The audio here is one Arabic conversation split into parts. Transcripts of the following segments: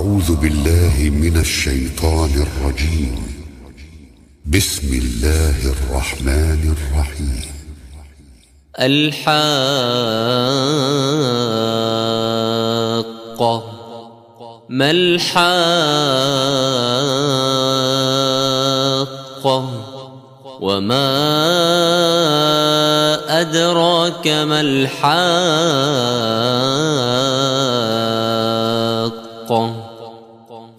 أعوذ بالله من الشيطان الرجيم. بسم الله الرحمن الرحيم. الحاقة ما الحاقة وما أدراك ما الحاقة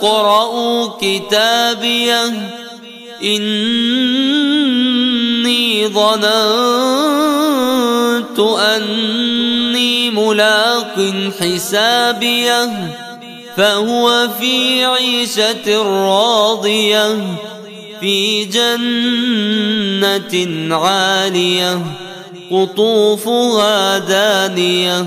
اقرءوا كتابيه. إني ظننت أني ملاق حسابيه. فهو في عيشة راضية في جنة عالية قطوفها دانية.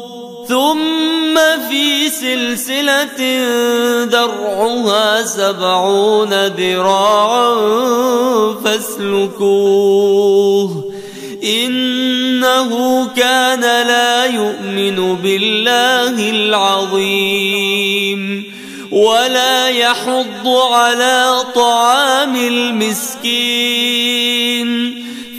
ثم في سلسلة درعها سبعون ذراعا فاسلكوه إنه كان لا يؤمن بالله العظيم ولا يحض على طعام المسكين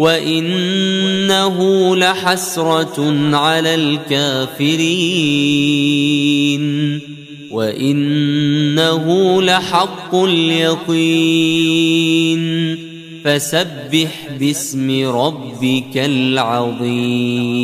وانه لحسره على الكافرين وانه لحق اليقين فسبح باسم ربك العظيم